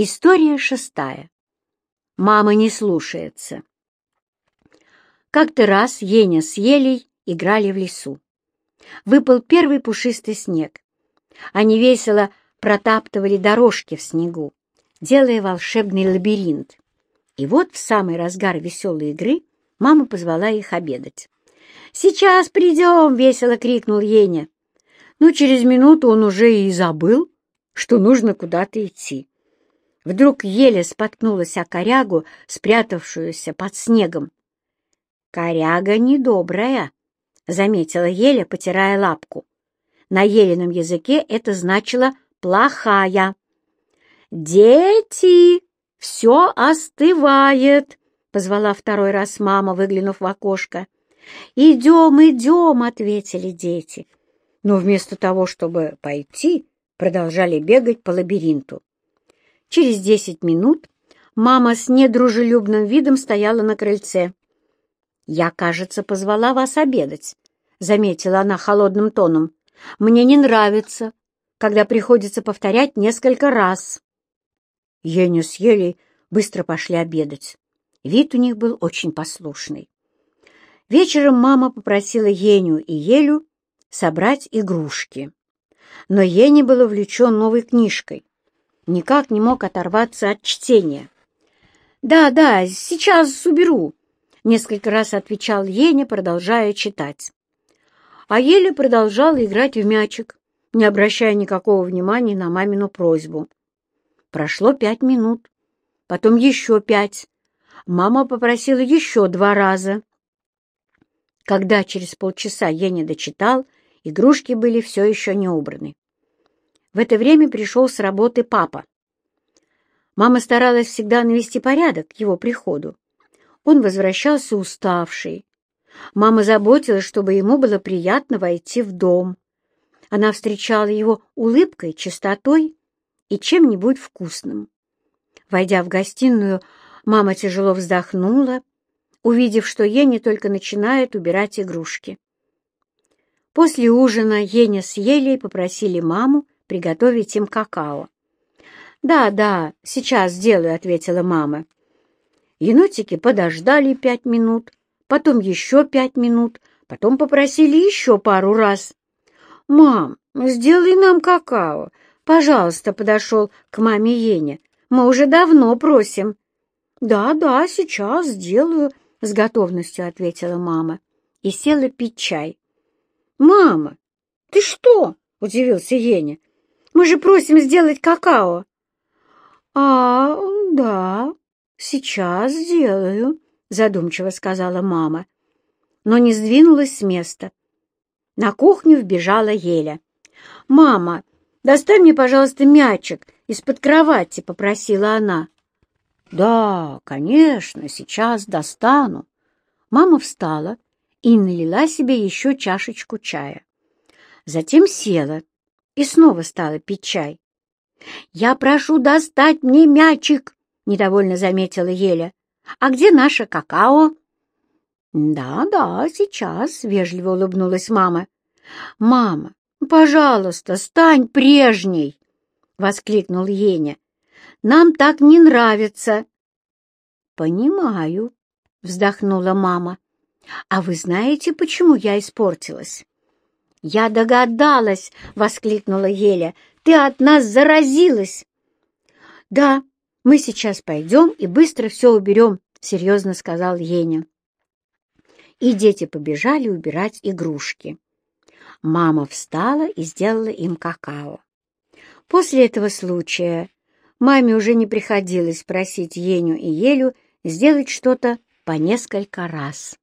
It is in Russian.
История шестая. Мама не слушается. Как-то раз Еня с Елей играли в лесу. Выпал первый пушистый снег. Они весело протаптывали дорожки в снегу, делая волшебный лабиринт. И вот в самый разгар веселой игры мама позвала их обедать. «Сейчас придем!» — весело крикнул Еня. Но через минуту он уже и забыл, что нужно куда-то идти. Вдруг еле споткнулась о корягу, спрятавшуюся под снегом. «Коряга недобрая», — заметила Еля, потирая лапку. На еленом языке это значило «плохая». «Дети, все остывает», — позвала второй раз мама, выглянув в окошко. «Идем, идем», — ответили дети. Но вместо того, чтобы пойти, продолжали бегать по лабиринту. Через десять минут мама с недружелюбным видом стояла на крыльце. «Я, кажется, позвала вас обедать», — заметила она холодным тоном. «Мне не нравится, когда приходится повторять несколько раз». Еню с Елей быстро пошли обедать. Вид у них был очень послушный. Вечером мама попросила Еню и Елю собрать игрушки. Но Ене был увлечен новой книжкой, никак не мог оторваться от чтения. «Да, да, сейчас уберу», — несколько раз отвечал Ене, продолжая читать. А Еля продолжала играть в мячик, не обращая никакого внимания на мамину просьбу. Прошло пять минут, потом еще пять. Мама попросила еще два раза. Когда через полчаса Еня дочитал, игрушки были все еще не убраны. В это время пришел с работы папа. Мама старалась всегда навести порядок к его приходу. Он возвращался уставший. Мама заботилась, чтобы ему было приятно войти в дом. Она встречала его улыбкой, чистотой и чем-нибудь вкусным. Войдя в гостиную, мама тяжело вздохнула, увидев, что Еня только начинает убирать игрушки. После ужина Еня с Елей попросили маму приготовить им какао. «Да, да, сейчас сделаю», — ответила мама. Енотики подождали пять минут, потом еще пять минут, потом попросили еще пару раз. «Мам, сделай нам какао. Пожалуйста», — подошел к маме Ене. «Мы уже давно просим». «Да, да, сейчас сделаю», — с готовностью ответила мама и села пить чай. «Мама, ты что?» — удивился Еня. Мы же просим сделать какао». «А, да, сейчас сделаю», — задумчиво сказала мама, но не сдвинулась с места. На кухню вбежала Еля. «Мама, достань мне, пожалуйста, мячик из-под кровати», — попросила она. «Да, конечно, сейчас достану». Мама встала и налила себе еще чашечку чая. Затем села и снова стала пить чай. «Я прошу достать мне мячик!» — недовольно заметила Еля. «А где наше какао?» «Да-да, сейчас», — вежливо улыбнулась мама. «Мама, пожалуйста, стань прежней!» — воскликнул Еня. «Нам так не нравится!» «Понимаю», — вздохнула мама. «А вы знаете, почему я испортилась?» «Я догадалась!» — воскликнула Еля. «Ты от нас заразилась!» «Да, мы сейчас пойдем и быстро все уберем», — серьезно сказал Еня. И дети побежали убирать игрушки. Мама встала и сделала им какао. После этого случая маме уже не приходилось просить Еню и Елю сделать что-то по несколько раз.